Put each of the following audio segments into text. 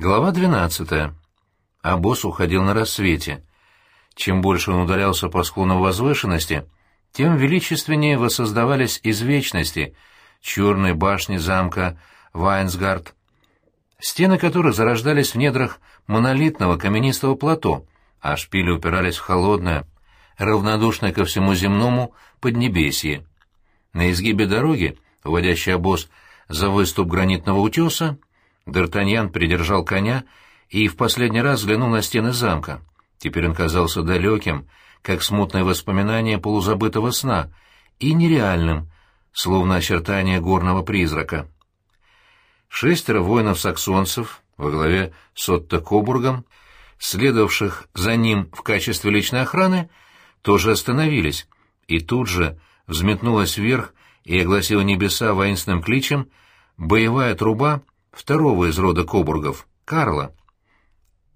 Глава 12. А босс уходил на рассвете. Чем больше он удалялся по склону возвышенности, тем величественнее воссоздавались из вечности черные башни замка Вайнсгард, стены которых зарождались в недрах монолитного каменистого плато, а шпили упирались в холодное, равнодушное ко всему земному поднебесье. На изгибе дороги, уводящий обоз за выступ гранитного утеса, Д'Артаньян придержал коня и в последний раз взглянул на стены замка. Теперь он казался далеким, как смутное воспоминание полузабытого сна, и нереальным, словно очертание горного призрака. Шестеро воинов-саксонцев во главе с Отто Кобургом, следовавших за ним в качестве личной охраны, тоже остановились, и тут же взметнулась вверх и огласила небеса воинственным кличем боевая труба второго из рода Кобургов, Карла.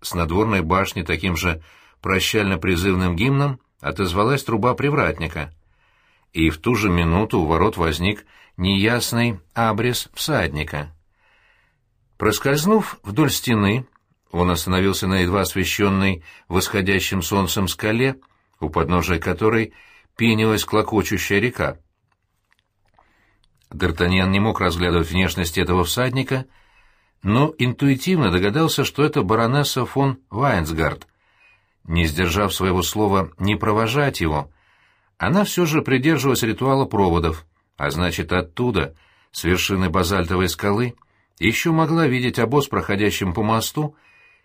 С надворной башни таким же прощально-призывным гимном отозвалась труба привратника. И в ту же минуту у ворот возник неясный абрис всадника. Проскользнув вдоль стены, он остановился на едва освещенной восходящим солнцем скале, у подножия которой пенилась клокочущая река. Д'Артаньян не мог разглядывать внешность этого всадника — но интуитивно догадался, что это баронесса фон Вайнсгард. Не сдержав своего слова не провожать его, она все же придерживалась ритуала проводов, а значит, оттуда, с вершины базальтовой скалы, еще могла видеть обоз, проходящим по мосту,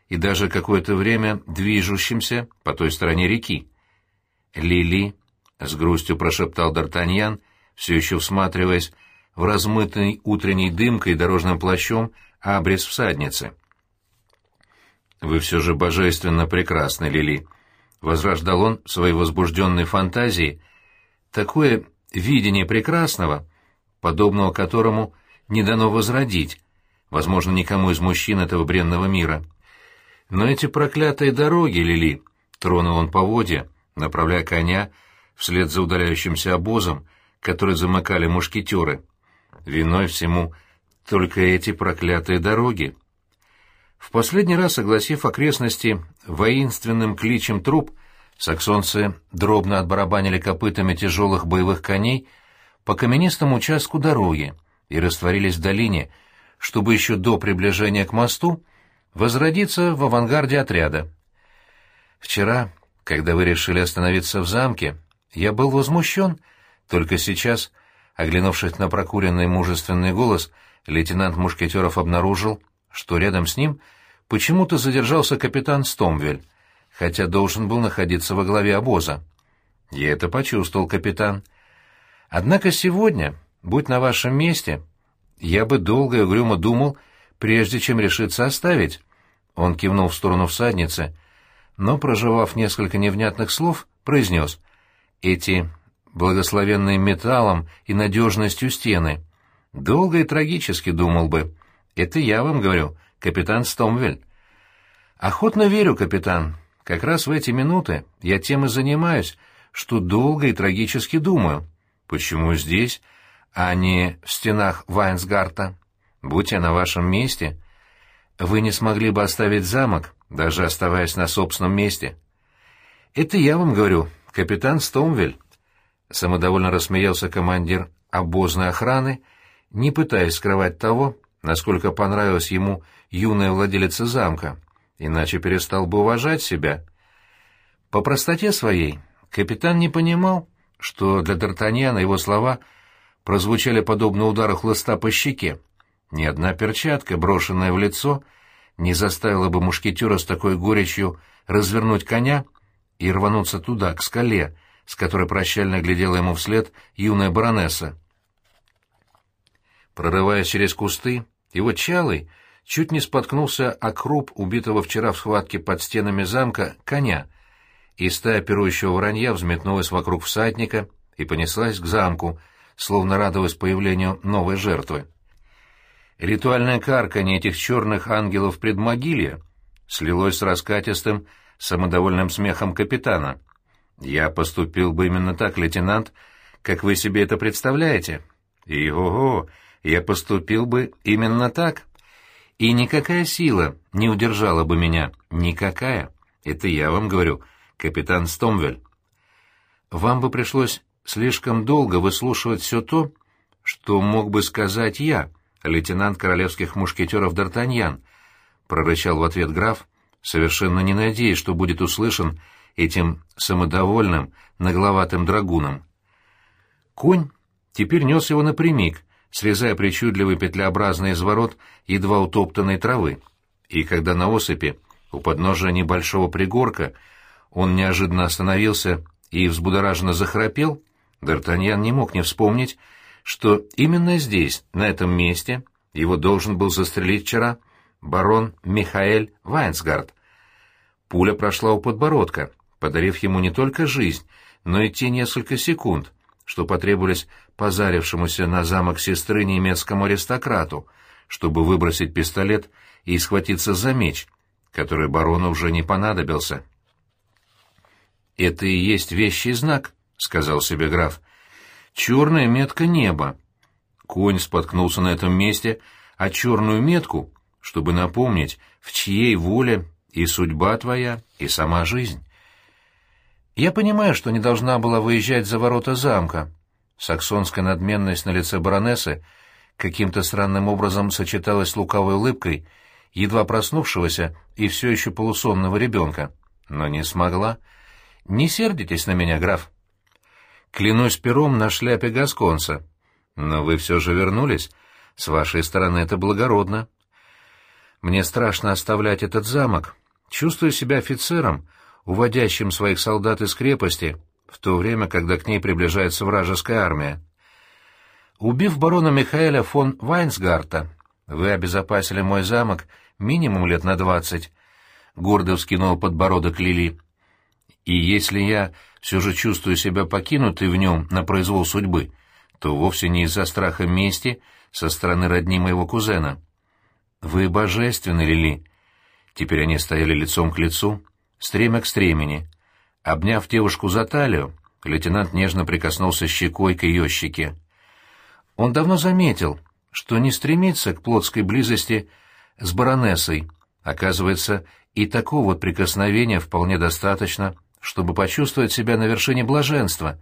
и даже какое-то время движущимся по той стороне реки. «Лили», — с грустью прошептал Д'Артаньян, все еще всматриваясь в размытый утренней дымкой и дорожным плащом абрис всадницы. «Вы все же божественно прекрасны, Лили», — возрождал он в своей возбужденной фантазии, такое видение прекрасного, подобного которому не дано возродить, возможно, никому из мужчин этого бренного мира. Но эти проклятые дороги, Лили, — тронул он поводья, направляя коня вслед за удаляющимся обозом, который замыкали мушкетеры. Виной всему — только эти проклятые дороги. В последний раз, огласив окрестности воинственным кличем труп, саксонцы дробно отбарабанили копытами тяжелых боевых коней по каменистому участку дороги и растворились в долине, чтобы еще до приближения к мосту возродиться в авангарде отряда. Вчера, когда вы решили остановиться в замке, я был возмущен, только сейчас, оглянувшись на прокуренный мужественный голос, — лейтенант Мушкетеров обнаружил, что рядом с ним почему-то задержался капитан Стомвель, хотя должен был находиться во главе обоза. Я это почувствовал, капитан. Однако сегодня, будь на вашем месте, я бы долго и угрюмо думал, прежде чем решиться оставить. Он кивнул в сторону всадницы, но, проживав несколько невнятных слов, произнес «Эти благословенные металлом и надежностью стены Долго и трагически думал бы. Это я вам говорю, капитан Стомвель. Охотно верю, капитан. Как раз в эти минуты я тем и занимаюсь, что долго и трагически думаю. Почему здесь, а не в стенах Вайнсгарта? Будь я на вашем месте, вы не смогли бы оставить замок, даже оставаясь на собственном месте. Это я вам говорю, капитан Стомвель. Самодовольно рассмеялся командир обозной охраны, не пытаясь скрывать того, насколько понравилась ему юная владелица замка, иначе перестал бы уважать себя. По простоте своей капитан не понимал, что для Д'Артаньяна его слова прозвучали подобно удару хлыста по щеке. Ни одна перчатка, брошенная в лицо, не заставила бы мушкетера с такой горечью развернуть коня и рвануться туда, к скале, с которой прощально глядела ему вслед юная баронесса. Прорываясь через кусты, его чалый чуть не споткнулся о круп убитого вчера в схватке под стенами замка коня, и стая пирующего воронья взметнулась вокруг всадника и понеслась к замку, словно радуясь появлению новой жертвы. Ритуальное карканье этих черных ангелов предмогилья слилось с раскатистым, самодовольным смехом капитана. «Я поступил бы именно так, лейтенант, как вы себе это представляете». «И ого!» Я поступил бы именно так. и никакая сила не удержала бы меня. Никакая. Это я вам говорю, капитан Стомвель. Вам бы пришлось слишком долго выслушивать все то, что мог бы сказать я, лейтенант королевских мушкетеров Д'Артаньян, прорычал в ответ граф, совершенно не надеясь, что будет услышан этим самодовольным, нагловатым драгуном. Конь теперь нес его напрямик, срезая причудливый петлеобразный изворот едва утоптанной травы. И когда на осыпи, у подножия небольшого пригорка, он неожиданно остановился и взбудораженно захрапел, Д'Артаньян не мог не вспомнить, что именно здесь, на этом месте, его должен был застрелить вчера барон Михаэль Вайнсгард. Пуля прошла у подбородка, подарив ему не только жизнь, но и те несколько секунд, что потребовались позарившемуся на замок сестры немецкому аристократу, чтобы выбросить пистолет и схватиться за меч, который барону уже не понадобился. «Это и есть вещий знак», — сказал себе граф. «Черная метка неба». Конь споткнулся на этом месте, а черную метку, чтобы напомнить, в чьей воле и судьба твоя, и сама жизнь. Я понимаю, что не должна была выезжать за ворота замка. Саксонская надменность на лице баронессы каким-то странным образом сочеталась с лукавой улыбкой едва проснувшегося и все еще полусонного ребенка. Но не смогла. Не сердитесь на меня, граф. Клянусь пером на шляпе Гасконца. Но вы все же вернулись. С вашей стороны это благородно. Мне страшно оставлять этот замок. Чувствую себя офицером, уводящим своих солдат из крепости, в то время, когда к ней приближается вражеская армия. Убив барона Михаэля фон Вайнсгарта, вы обезопасили мой замок минимум лет на двадцать, — гордо вскинул подбородок Лили. И если я все же чувствую себя покинутой в нем на произвол судьбы, то вовсе не из-за страха мести со стороны родни моего кузена. Вы божественны, Лили. Теперь они стояли лицом к лицу, стремя к стремени. Обняв девушку за талию, лейтенант нежно прикоснулся щекой к ее щеке. Он давно заметил, что не стремится к плотской близости с баронессой. Оказывается, и такого вот прикосновения вполне достаточно, чтобы почувствовать себя на вершине блаженства.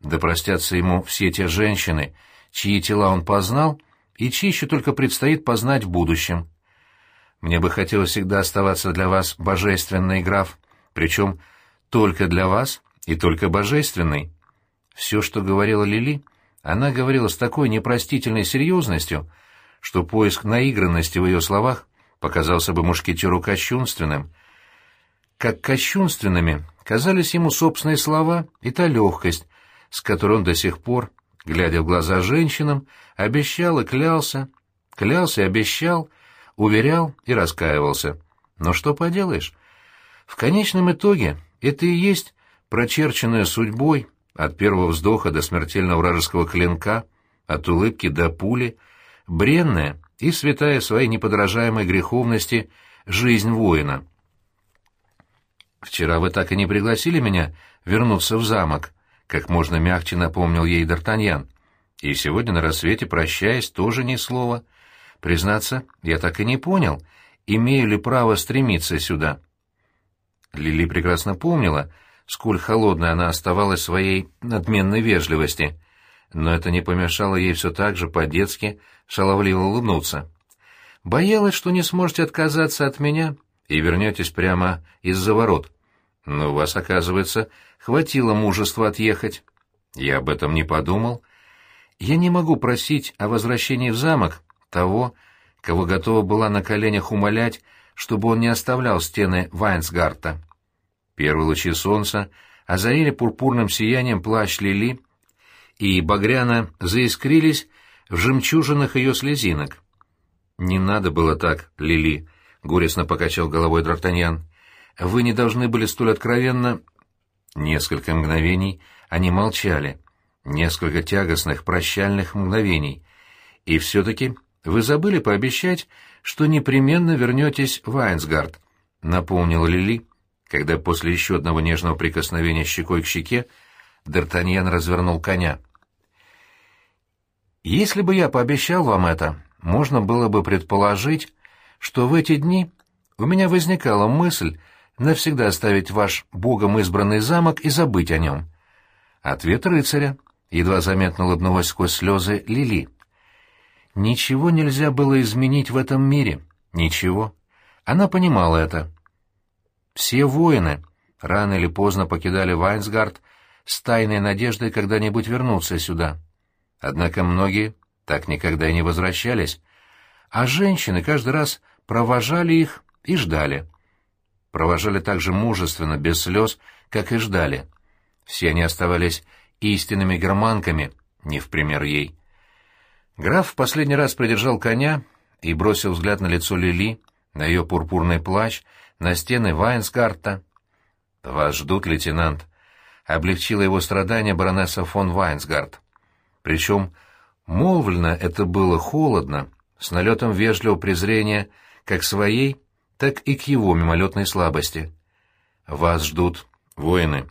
Да простятся ему все те женщины, чьи тела он познал и чьи еще только предстоит познать в будущем. Мне бы хотелось всегда оставаться для вас божественной, граф, причем только для вас и только божественной. Все, что говорила Лили, она говорила с такой непростительной серьезностью, что поиск наигранности в ее словах показался бы мушкетеру кощунственным. Как кощунственными казались ему собственные слова и та легкость, с которой он до сих пор, глядя в глаза женщинам, обещал и клялся, клялся и обещал, уверял и раскаивался. Но что поделаешь? В конечном итоге это и есть прочерченная судьбой от первого вздоха до смертельного вражеского клинка, от улыбки до пули, бренная и святая своей неподражаемой греховности жизнь воина. «Вчера вы так и не пригласили меня вернуться в замок», — как можно мягче напомнил ей Д'Артаньян. «И сегодня на рассвете, прощаясь, тоже ни слова». Признаться, я так и не понял, имею ли право стремиться сюда. Лили прекрасно помнила, сколь холодной она оставалась своей надменной вежливости, но это не помешало ей все так же по-детски шаловливо улыбнуться. Боялась, что не сможете отказаться от меня и вернетесь прямо из-за ворот. Но у вас, оказывается, хватило мужества отъехать. Я об этом не подумал. Я не могу просить о возвращении в замок, того, кого готова была на коленях умолять, чтобы он не оставлял стены Вайнсгарта. Первые лучи солнца озарили пурпурным сиянием плащ Лили, и багряно заискрились в жемчужинах ее слезинок. «Не надо было так, Лили», — горестно покачал головой Д'Артаньян. «Вы не должны были столь откровенно...» Несколько мгновений они молчали, несколько тягостных прощальных мгновений, и все-таки вы забыли пообещать, что непременно вернетесь в Айнсгард», — напомнила Лили, когда после еще одного нежного прикосновения щекой к щеке Д'Артаньян развернул коня. «Если бы я пообещал вам это, можно было бы предположить, что в эти дни у меня возникала мысль навсегда оставить ваш богом избранный замок и забыть о нем. Ответ рыцаря, едва заметно улыбнулась сквозь слезы Лили. Ничего нельзя было изменить в этом мире, ничего. Она понимала это. Все воины рано или поздно покидали Вайнсгард с тайной надеждой когда-нибудь вернуться сюда. Однако многие так никогда и не возвращались, а женщины каждый раз провожали их и ждали. Провожали так же мужественно, без слез, как и ждали. Все они оставались истинными германками, не в пример ей. Граф в последний раз придержал коня и бросил взгляд на лицо Лили, на ее пурпурный плащ, на стены Вайнсгарта. «Вас ждут, лейтенант», — облегчила его страдания баронесса фон Вайнсгарт. Причем молвлено это было холодно, с налетом вежливого презрения как своей, так и к его мимолетной слабости. «Вас ждут воины»,